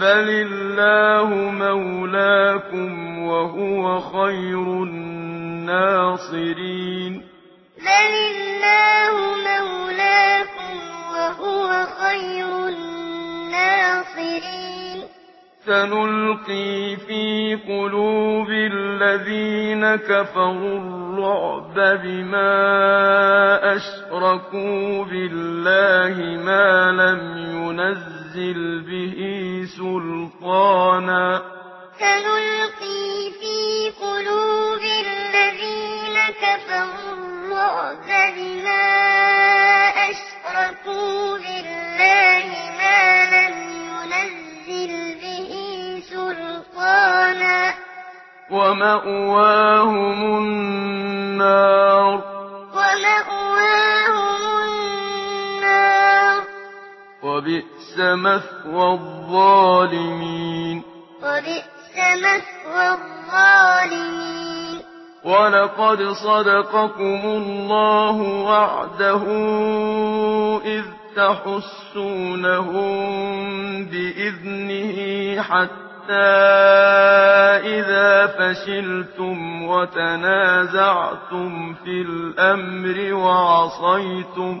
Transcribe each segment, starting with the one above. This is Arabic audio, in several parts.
بل الله مولاكم وهو خير الناصرين. بل الله مولاكم وهو خير الناصرين. سنلقي في قلوب الذين كفروا الرعب بما أشركوا بالله ما لم ينزل ننزل به سلطانا سنلقي في قلوب الذين كفروا الرعب بما أشركوا بالله ما لم ينزل به سلطانا ومأواهم النار وبئس مثوى الظالمين. وبئس مثوى الظالمين. ولقد صدقكم الله وعده إذ تحسونهم بإذنه حتى إذا فشلتم وتنازعتم في الأمر وعصيتم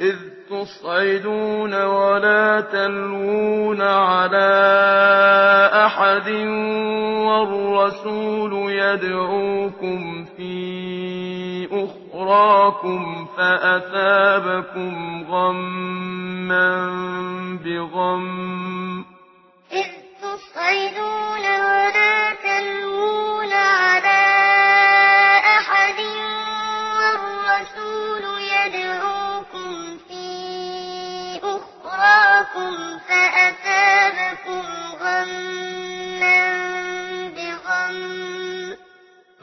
إذ تصعدون ولا تلوون على أحد والرسول يدعوكم في أخراكم فأثابكم غما بغم إذ تصعدون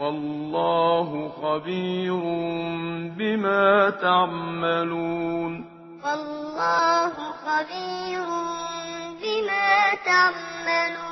والله خبير بما تعملون. والله خبير بما تعملون.